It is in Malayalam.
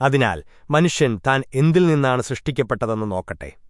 അതിനാൽ മനുഷ്യൻ താൻ എന്തിൽ നിന്നാണ് സൃഷ്ടിക്കപ്പെട്ടതെന്ന് നോക്കട്ടെ.